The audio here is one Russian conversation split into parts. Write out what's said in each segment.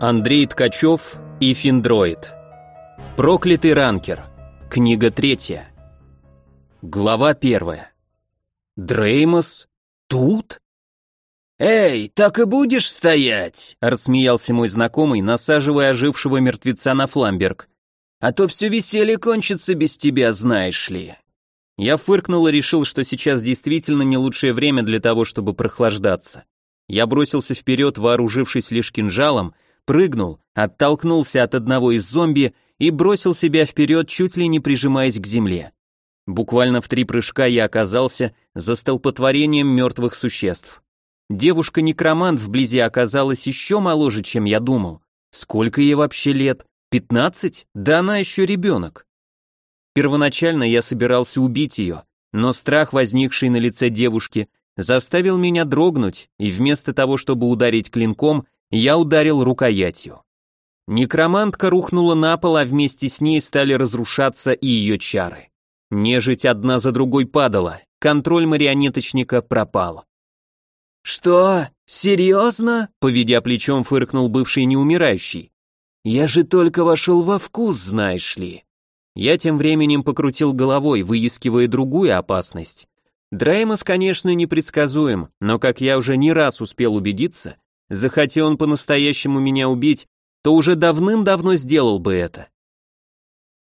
Андрей Ткачев и Финдроид. Проклятый ранкер. Книга третья. Глава первая. Дреймос? Тут? «Эй, так и будешь стоять?» — рассмеялся мой знакомый, насаживая ожившего мертвеца на фламберг. «А то все веселье кончится без тебя, знаешь ли». Я фыркнул и решил, что сейчас действительно не лучшее время для того, чтобы прохлаждаться. Я бросился вперед, вооружившись лишь кинжалом, прыгнул, оттолкнулся от одного из зомби и бросил себя вперед, чуть ли не прижимаясь к земле. Буквально в три прыжка я оказался за столпотворением мертвых существ. Девушка-некромант вблизи оказалась еще моложе, чем я думал. Сколько ей вообще лет? Пятнадцать? Да она еще ребенок. Первоначально я собирался убить ее, но страх, возникший на лице девушки, заставил меня дрогнуть, и вместо того, чтобы ударить клинком, я ударил рукоятью. Некромантка рухнула на пол, а вместе с ней стали разрушаться и ее чары. Нежить одна за другой падала, контроль марионеточника пропал. «Что? Серьезно?» — поведя плечом, фыркнул бывший неумирающий. «Я же только вошел во вкус, знаешь ли». Я тем временем покрутил головой, выискивая другую опасность. Дреймос, конечно, непредсказуем, но, как я уже не раз успел убедиться, захотел он по-настоящему меня убить, то уже давным-давно сделал бы это.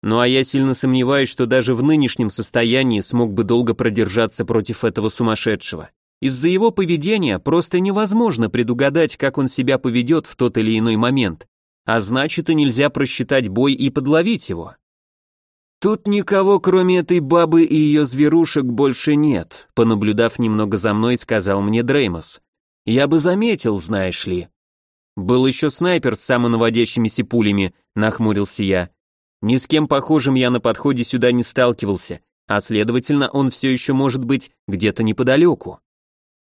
Ну а я сильно сомневаюсь, что даже в нынешнем состоянии смог бы долго продержаться против этого сумасшедшего. Из-за его поведения просто невозможно предугадать, как он себя поведет в тот или иной момент, а значит и нельзя просчитать бой и подловить его. «Тут никого, кроме этой бабы и ее зверушек, больше нет», понаблюдав немного за мной, сказал мне Дреймос. «Я бы заметил, знаешь ли». «Был еще снайпер с самонаводящимися пулями», нахмурился я. «Ни с кем похожим я на подходе сюда не сталкивался, а следовательно, он все еще может быть где-то неподалеку».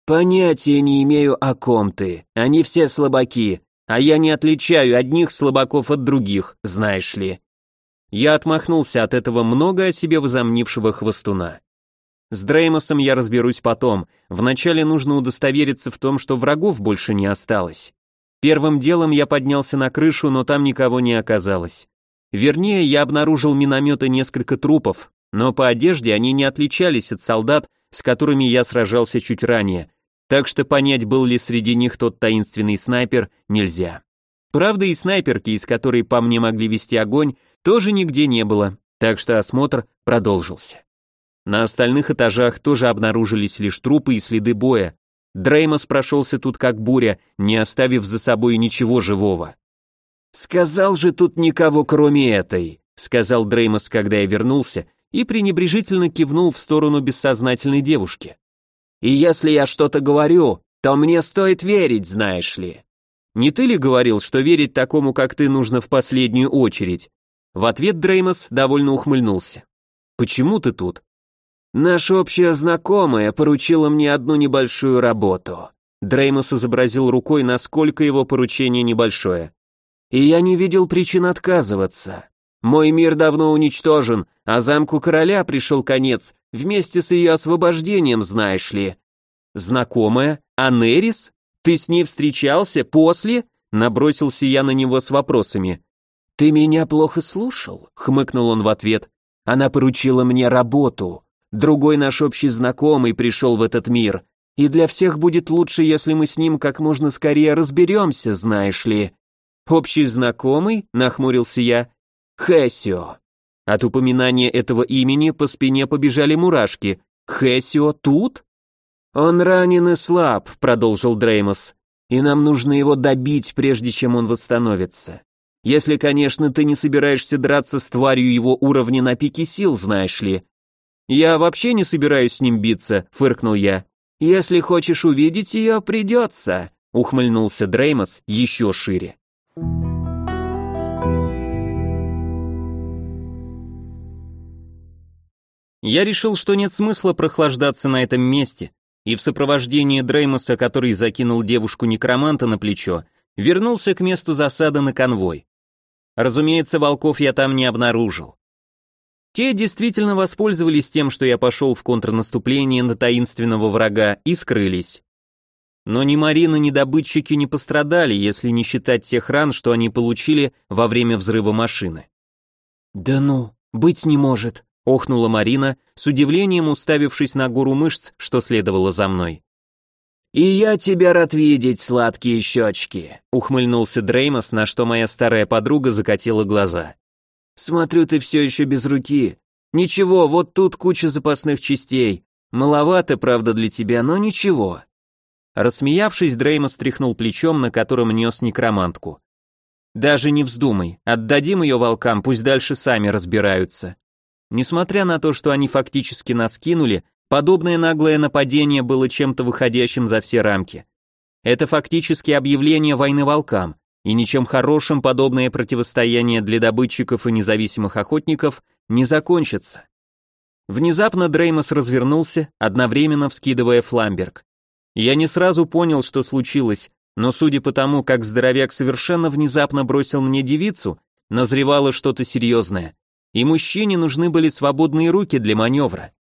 «Понятия не имею, о ком ты. Они все слабаки, а я не отличаю одних слабаков от других, знаешь ли». Я отмахнулся от этого много о себе возомнившего хвостуна. С Дреймосом я разберусь потом, вначале нужно удостовериться в том, что врагов больше не осталось. Первым делом я поднялся на крышу, но там никого не оказалось. Вернее, я обнаружил минометы несколько трупов, но по одежде они не отличались от солдат, с которыми я сражался чуть ранее, так что понять, был ли среди них тот таинственный снайпер, нельзя. Правда, и снайперки, из которой по мне могли вести огонь, тоже нигде не было, так что осмотр продолжился. На остальных этажах тоже обнаружились лишь трупы и следы боя. Дреймос прошелся тут как буря, не оставив за собой ничего живого. «Сказал же тут никого, кроме этой», — сказал Дреймос, когда я вернулся, и пренебрежительно кивнул в сторону бессознательной девушки. «И если я что-то говорю, то мне стоит верить, знаешь ли». «Не ты ли говорил, что верить такому, как ты, нужно в последнюю очередь?» В ответ Дреймос довольно ухмыльнулся. «Почему ты тут?» «Наша общая знакомая поручила мне одну небольшую работу». Дреймос изобразил рукой, насколько его поручение небольшое. «И я не видел причин отказываться. Мой мир давно уничтожен, а замку короля пришел конец, вместе с ее освобождением, знаешь ли». «Знакомая? Анерис? Ты с ней встречался после?» Набросился я на него с вопросами. «Ты меня плохо слушал?» — хмыкнул он в ответ. «Она поручила мне работу. Другой наш общий знакомый пришел в этот мир, и для всех будет лучше, если мы с ним как можно скорее разберемся, знаешь ли». «Общий знакомый?» — нахмурился я. «Хэсио». От упоминания этого имени по спине побежали мурашки. «Хэсио тут?» «Он ранен и слаб», — продолжил Дреймос, «и нам нужно его добить, прежде чем он восстановится. Если, конечно, ты не собираешься драться с тварью его уровня на пике сил, знаешь ли. Я вообще не собираюсь с ним биться, фыркнул я. Если хочешь увидеть ее, придется, ухмыльнулся Дреймос еще шире. Я решил, что нет смысла прохлаждаться на этом месте, и в сопровождении Дреймоса, который закинул девушку-некроманта на плечо, вернулся к месту засады на конвой. Разумеется, волков я там не обнаружил. Те действительно воспользовались тем, что я пошел в контрнаступление на таинственного врага и скрылись. Но ни Марина, ни добытчики не пострадали, если не считать тех ран, что они получили во время взрыва машины. «Да ну, быть не может», — охнула Марина, с удивлением уставившись на гору мышц, что следовало за мной. «И я тебя рад видеть, сладкие щечки», — ухмыльнулся Дреймос, на что моя старая подруга закатила глаза. «Смотрю, ты все еще без руки. Ничего, вот тут куча запасных частей. Маловато, правда, для тебя, но ничего». Рассмеявшись, Дреймос стряхнул плечом, на котором нес некромантку. «Даже не вздумай, отдадим ее волкам, пусть дальше сами разбираются». Несмотря на то, что они фактически нас кинули, подобное наглое нападение было чем-то выходящим за все рамки. Это фактически объявление войны волкам, и ничем хорошим подобное противостояние для добытчиков и независимых охотников не закончится. Внезапно Дреймос развернулся, одновременно вскидывая фламберг. Я не сразу понял, что случилось, но судя по тому, как здоровяк совершенно внезапно бросил мне девицу, назревало что-то серьезное, и мужчине нужны были свободные руки для маневра.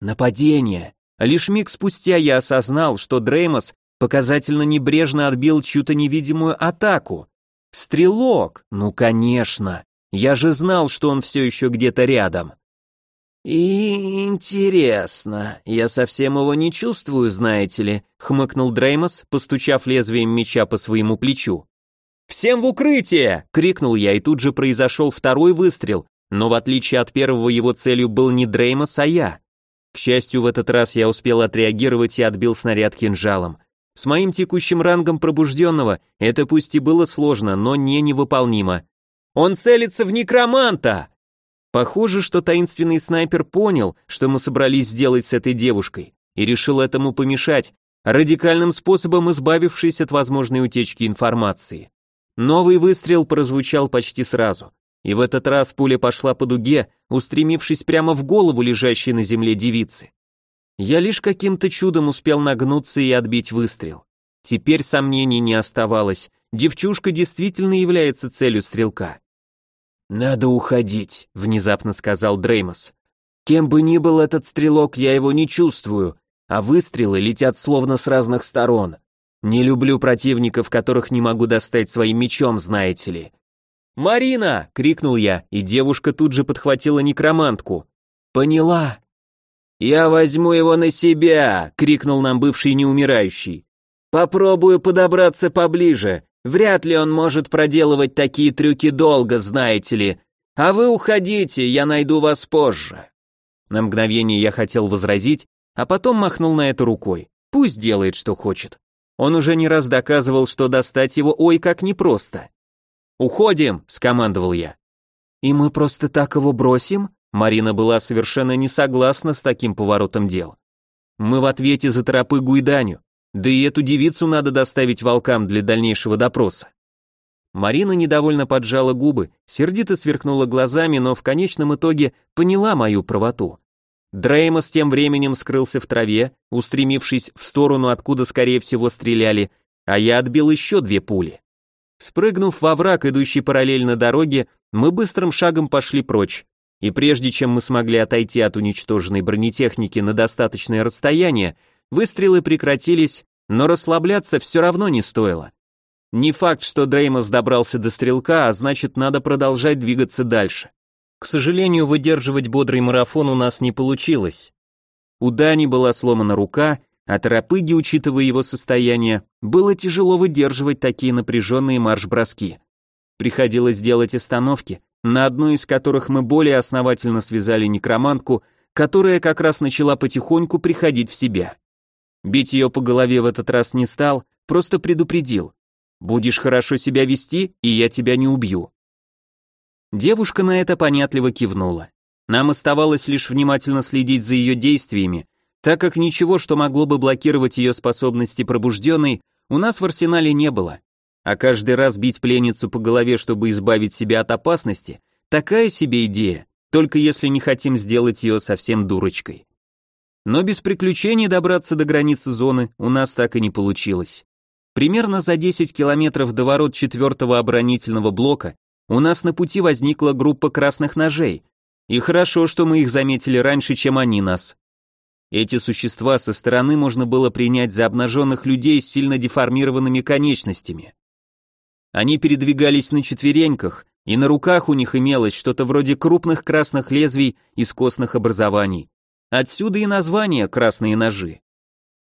Нападение. Лишь миг спустя я осознал, что Дреймос показательно небрежно отбил чью-то невидимую атаку. Стрелок, ну конечно, я же знал, что он все еще где-то рядом. «И интересно, я совсем его не чувствую, знаете ли», — хмыкнул Дреймос, постучав лезвием меча по своему плечу. «Всем в укрытие!» — крикнул я, и тут же произошел второй выстрел, но в отличие от первого его целью был не Дреймос, а я. К счастью, в этот раз я успел отреагировать и отбил снаряд кинжалом. С моим текущим рангом пробужденного это пусть и было сложно, но не невыполнимо. «Он целится в некроманта!» Похоже, что таинственный снайпер понял, что мы собрались сделать с этой девушкой, и решил этому помешать, радикальным способом избавившись от возможной утечки информации. Новый выстрел прозвучал почти сразу, и в этот раз пуля пошла по дуге, устремившись прямо в голову лежащей на земле девицы. Я лишь каким-то чудом успел нагнуться и отбить выстрел. Теперь сомнений не оставалось, девчушка действительно является целью стрелка. «Надо уходить», — внезапно сказал Дреймос. «Кем бы ни был этот стрелок, я его не чувствую, а выстрелы летят словно с разных сторон. Не люблю противников, которых не могу достать своим мечом, знаете ли». «Марина!» — крикнул я, и девушка тут же подхватила некромантку. «Поняла». «Я возьму его на себя!» — крикнул нам бывший неумирающий. «Попробую подобраться поближе. Вряд ли он может проделывать такие трюки долго, знаете ли. А вы уходите, я найду вас позже. На мгновение я хотел возразить, а потом махнул на это рукой. Пусть делает, что хочет. Он уже не раз доказывал, что достать его ой как непросто. «Уходим!» — скомандовал я. «И мы просто так его бросим?» Марина была совершенно не согласна с таким поворотом дел. «Мы в ответе за тропыгу и. Да и эту девицу надо доставить волкам для дальнейшего допроса. Марина недовольно поджала губы, сердито сверкнула глазами, но в конечном итоге поняла мою правоту. Дреймос тем временем скрылся в траве, устремившись в сторону, откуда, скорее всего, стреляли, а я отбил еще две пули. Спрыгнув во враг, идущий параллельно дороге, мы быстрым шагом пошли прочь, и прежде чем мы смогли отойти от уничтоженной бронетехники на достаточное расстояние, Выстрелы прекратились, но расслабляться все равно не стоило. Не факт, что Дреймос добрался до стрелка, а значит, надо продолжать двигаться дальше. К сожалению, выдерживать бодрый марафон у нас не получилось. У Дани была сломана рука, а Торопыги, учитывая его состояние, было тяжело выдерживать такие напряженные марш-броски. Приходилось делать остановки, на одну из которых мы более основательно связали некромантку, которая как раз начала потихоньку приходить в себя. Бить ее по голове в этот раз не стал, просто предупредил. Будешь хорошо себя вести, и я тебя не убью. Девушка на это понятливо кивнула. Нам оставалось лишь внимательно следить за ее действиями, так как ничего, что могло бы блокировать ее способности пробужденной, у нас в арсенале не было. А каждый раз бить пленницу по голове, чтобы избавить себя от опасности, такая себе идея, только если не хотим сделать ее совсем дурочкой. Но без приключений добраться до границы зоны у нас так и не получилось. Примерно за 10 километров до ворот четвертого оборонительного блока у нас на пути возникла группа красных ножей, и хорошо, что мы их заметили раньше, чем они нас. Эти существа со стороны можно было принять за обнаженных людей с сильно деформированными конечностями. Они передвигались на четвереньках, и на руках у них имелось что-то вроде крупных красных лезвий из костных образований. Отсюда и название «красные ножи».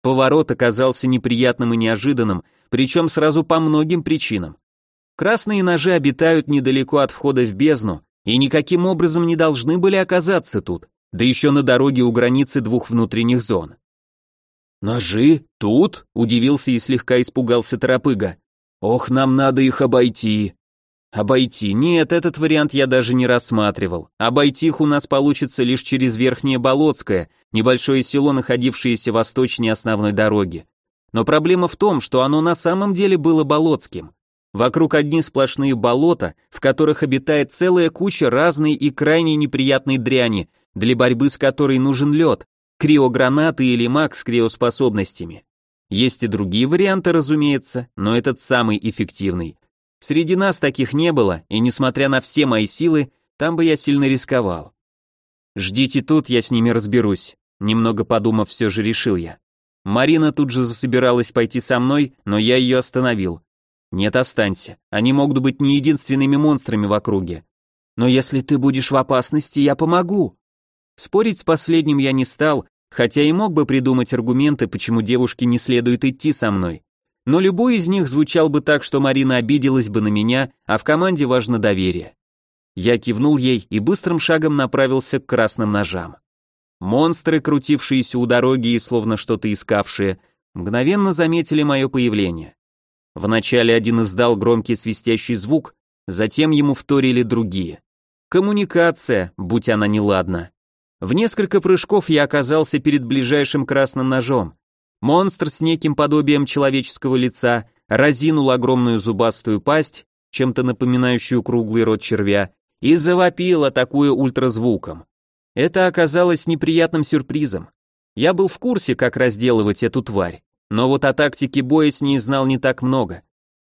Поворот оказался неприятным и неожиданным, причем сразу по многим причинам. Красные ножи обитают недалеко от входа в бездну и никаким образом не должны были оказаться тут да еще на дороге у границы двух внутренних зон. «Ножи? Тут?» — удивился и слегка испугался Торопыга. «Ох, нам надо их обойти». «Обойти? Нет, этот вариант я даже не рассматривал. Обойти их у нас получится лишь через Верхнее Болотское, небольшое село, находившееся восточнее основной дороги. Но проблема в том, что оно на самом деле было болотским. Вокруг одни сплошные болота, в которых обитает целая куча разной и крайне неприятной дряни, для борьбы с которой нужен лед, криогранаты или маг с криоспособностями. Есть и другие варианты, разумеется, но этот самый эффективный. Среди нас таких не было, и несмотря на все мои силы, там бы я сильно рисковал. Ждите тут, я с ними разберусь. Немного подумав, все же решил я. Марина тут же засобиралась пойти со мной, но я ее остановил. Нет, останься. Они могут быть не единственными монстрами в округе. Но если ты будешь в опасности, я помогу. Спорить с последним я не стал, хотя и мог бы придумать аргументы, почему девушке не следует идти со мной. Но любой из них звучал бы так, что Марина обиделась бы на меня, а в команде важно доверие. Я кивнул ей и быстрым шагом направился к красным ножам. Монстры, крутившиеся у дороги и словно что-то искавшие, мгновенно заметили мое появление. Вначале один издал громкий свистящий звук, затем ему вторили другие. Коммуникация, будь она неладна. В несколько прыжков я оказался перед ближайшим красным ножом. Монстр с неким подобием человеческого лица разинул огромную зубастую пасть, чем-то напоминающую круглый рот червя, и завопил, атакуя ультразвуком. Это оказалось неприятным сюрпризом. Я был в курсе, как разделывать эту тварь, но вот о тактике боя с ней знал не так много.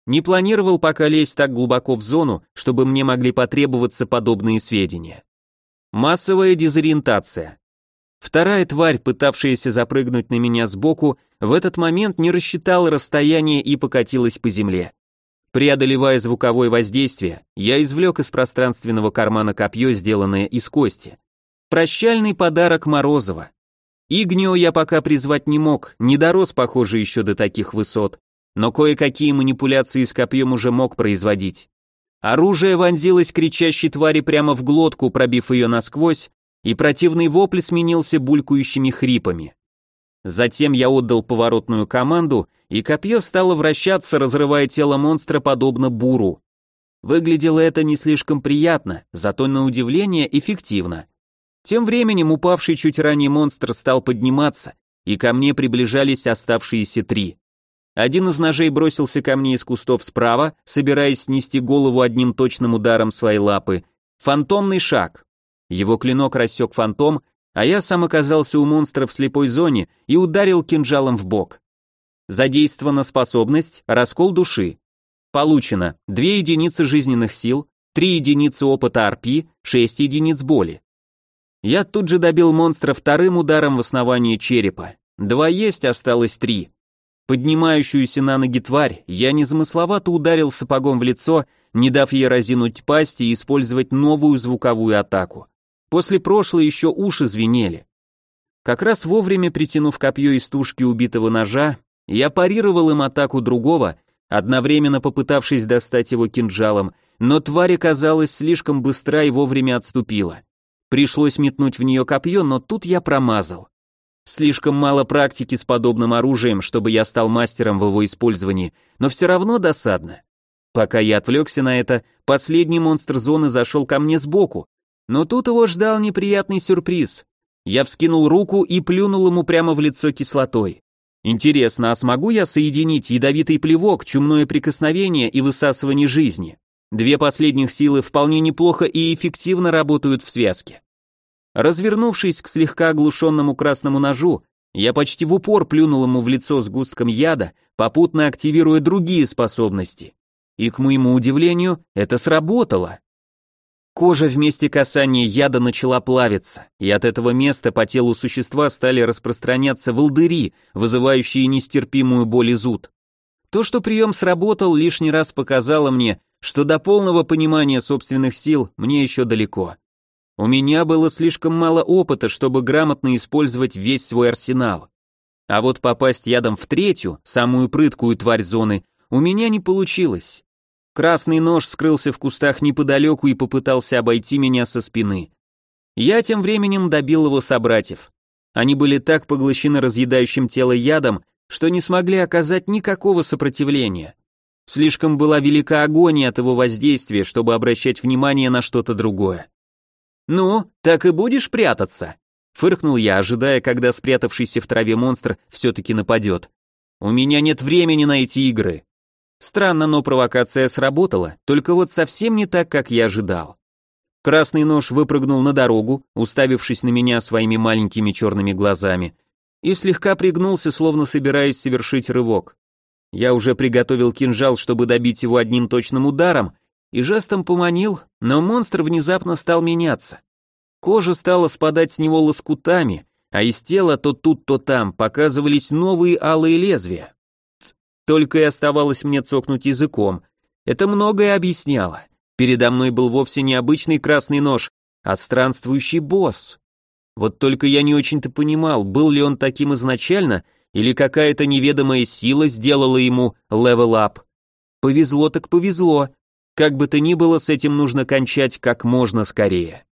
Не планировал пока лезть так глубоко в зону, чтобы мне могли потребоваться подобные сведения. Массовая дезориентация. Вторая тварь, пытавшаяся запрыгнуть на меня сбоку, в этот момент не рассчитала расстояние и покатилась по земле. Преодолевая звуковое воздействие, я извлек из пространственного кармана копье, сделанное из кости. Прощальный подарок Морозова. Игнио я пока призвать не мог, не дорос, похоже, еще до таких высот, но кое-какие манипуляции с копьем уже мог производить. Оружие вонзилось кричащей твари прямо в глотку, пробив ее насквозь, и противный вопль сменился булькающими хрипами. Затем я отдал поворотную команду, и копье стало вращаться, разрывая тело монстра подобно буру. Выглядело это не слишком приятно, зато на удивление эффективно. Тем временем упавший чуть ранее монстр стал подниматься, и ко мне приближались оставшиеся три. Один из ножей бросился ко мне из кустов справа, собираясь снести голову одним точным ударом своей лапы. Фантомный шаг. Его клинок рассек фантом, а я сам оказался у монстра в слепой зоне и ударил кинжалом в бок. Задействована способность «Раскол души». Получено 2 единицы жизненных сил, 3 единицы опыта РП, 6 единиц боли. Я тут же добил монстра вторым ударом в основание черепа. Два есть, осталось три. Поднимающуюся на ноги тварь я незамысловато ударил сапогом в лицо, не дав ей разинуть пасть и использовать новую звуковую атаку. После прошлой еще уши звенели. Как раз вовремя притянув копье из тушки убитого ножа, я парировал им атаку другого, одновременно попытавшись достать его кинжалом, но тварь оказалась слишком быстра и вовремя отступила. Пришлось метнуть в нее копье, но тут я промазал. Слишком мало практики с подобным оружием, чтобы я стал мастером в его использовании, но все равно досадно. Пока я отвлекся на это, последний монстр зоны зашел ко мне сбоку, но тут его ждал неприятный сюрприз. Я вскинул руку и плюнул ему прямо в лицо кислотой. Интересно, а смогу я соединить ядовитый плевок, чумное прикосновение и высасывание жизни? Две последних силы вполне неплохо и эффективно работают в связке. Развернувшись к слегка оглушенному красному ножу, я почти в упор плюнул ему в лицо сгустком яда, попутно активируя другие способности. И, к моему удивлению, это сработало. Кожа вместе касания яда начала плавиться, и от этого места по телу существа стали распространяться волдыри, вызывающие нестерпимую боль и зуд. То, что прием сработал, лишний раз показало мне, что до полного понимания собственных сил мне еще далеко. У меня было слишком мало опыта, чтобы грамотно использовать весь свой арсенал. А вот попасть ядом в третью, самую прыткую тварь зоны, у меня не получилось. Красный нож скрылся в кустах неподалеку и попытался обойти меня со спины. Я тем временем добил его собратьев. Они были так поглощены разъедающим тело ядом, что не смогли оказать никакого сопротивления. Слишком была велика агония от его воздействия, чтобы обращать внимание на что-то другое. «Ну, так и будешь прятаться?» Фыркнул я, ожидая, когда спрятавшийся в траве монстр все-таки нападет. «У меня нет времени на эти игры». Странно, но провокация сработала, только вот совсем не так, как я ожидал. Красный нож выпрыгнул на дорогу, уставившись на меня своими маленькими черными глазами, и слегка пригнулся, словно собираясь совершить рывок. Я уже приготовил кинжал, чтобы добить его одним точным ударом, и жестом поманил, но монстр внезапно стал меняться. Кожа стала спадать с него лоскутами, а из тела то тут, то там показывались новые алые лезвия. Ц, только и оставалось мне цокнуть языком. Это многое объясняло. Передо мной был вовсе не обычный красный нож, а странствующий босс. Вот только я не очень-то понимал, был ли он таким изначально, или какая-то неведомая сила сделала ему level up. Повезло так повезло. Как бы то ни было, с этим нужно кончать как можно скорее.